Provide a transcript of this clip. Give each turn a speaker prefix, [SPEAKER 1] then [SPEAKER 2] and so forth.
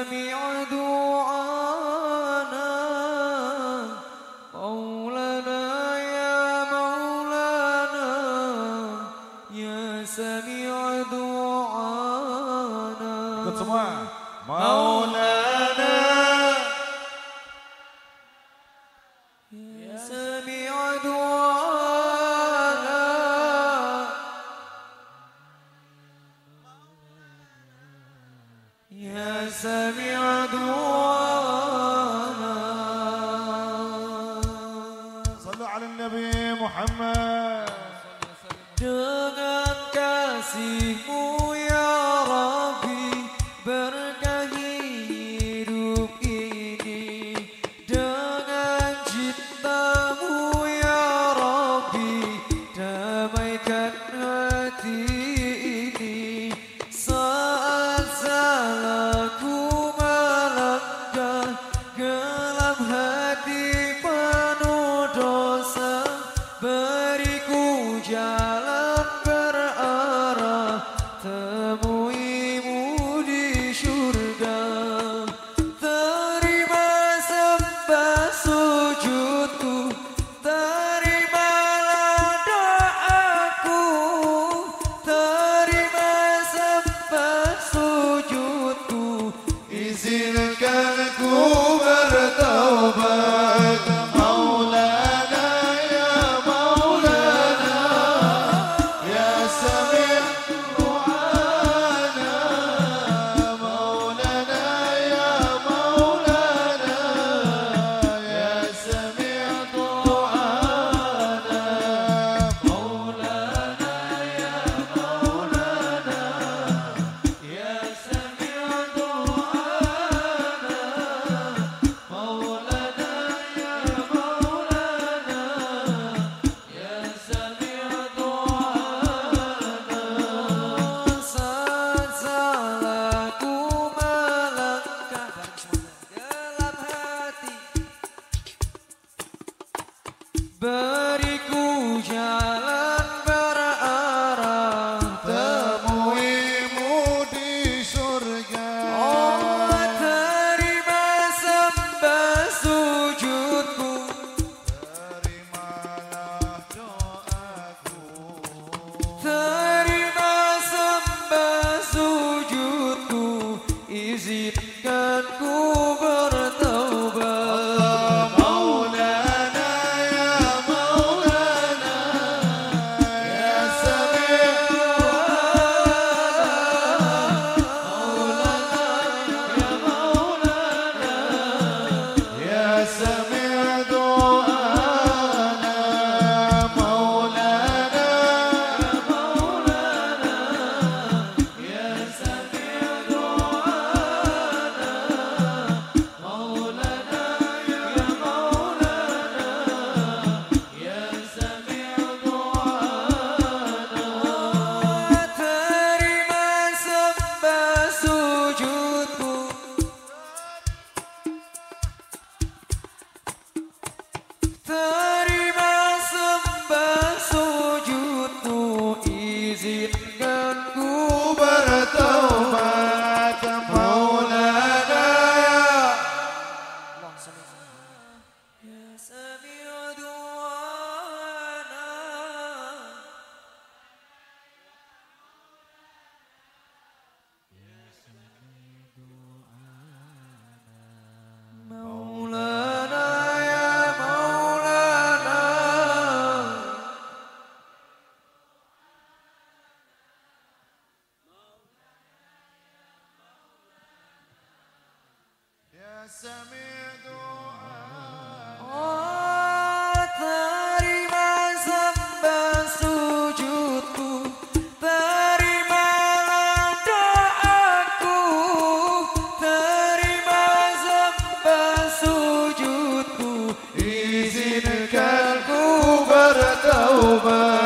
[SPEAKER 1] سمع دعانا مولانا يا مولانا يا سميع دعانا.
[SPEAKER 2] مولانا
[SPEAKER 1] thương ơn ca amour. But
[SPEAKER 2] سمع دعاء
[SPEAKER 1] over.